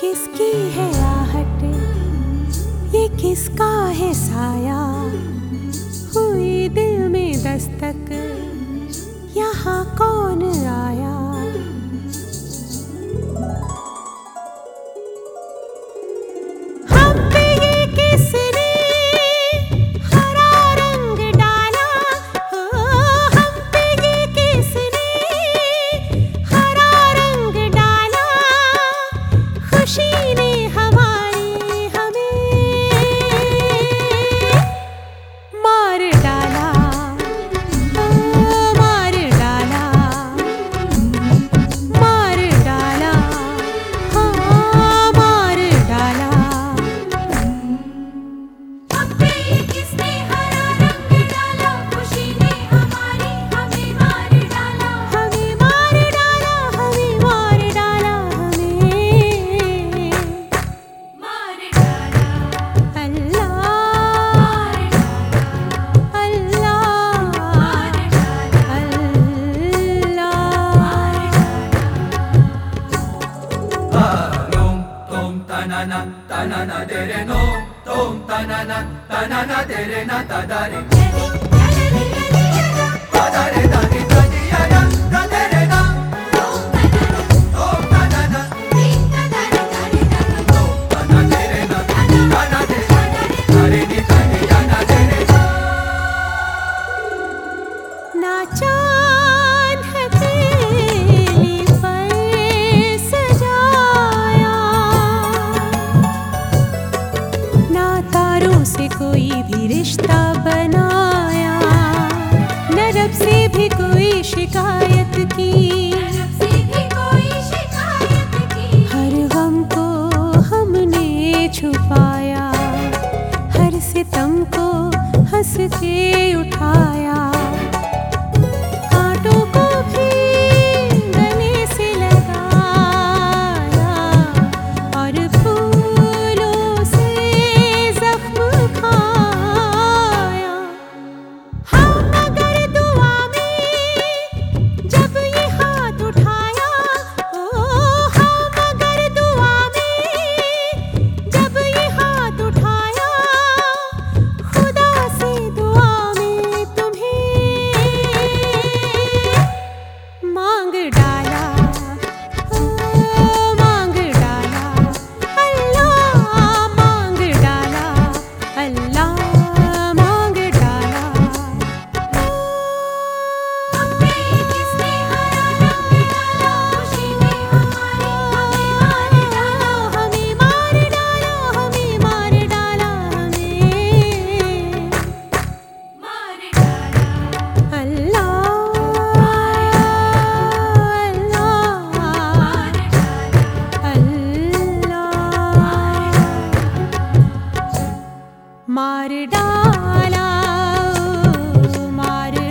किसकी है आहट? ये किसका है साया? हुई दिल में दस्तक। यहाँ कौन tanana tanana dere nom tom tanana tanana dere na tadare. Tadare dare dare yana da dere na. Tom ना तारों से कोई भी रिश्ता बनाया। न रब से भी कोई शिकायत की से भी कोई शिकायत की। हर गम को हमने छुपाया। हर सितम को हंस के उठाया। Mud mud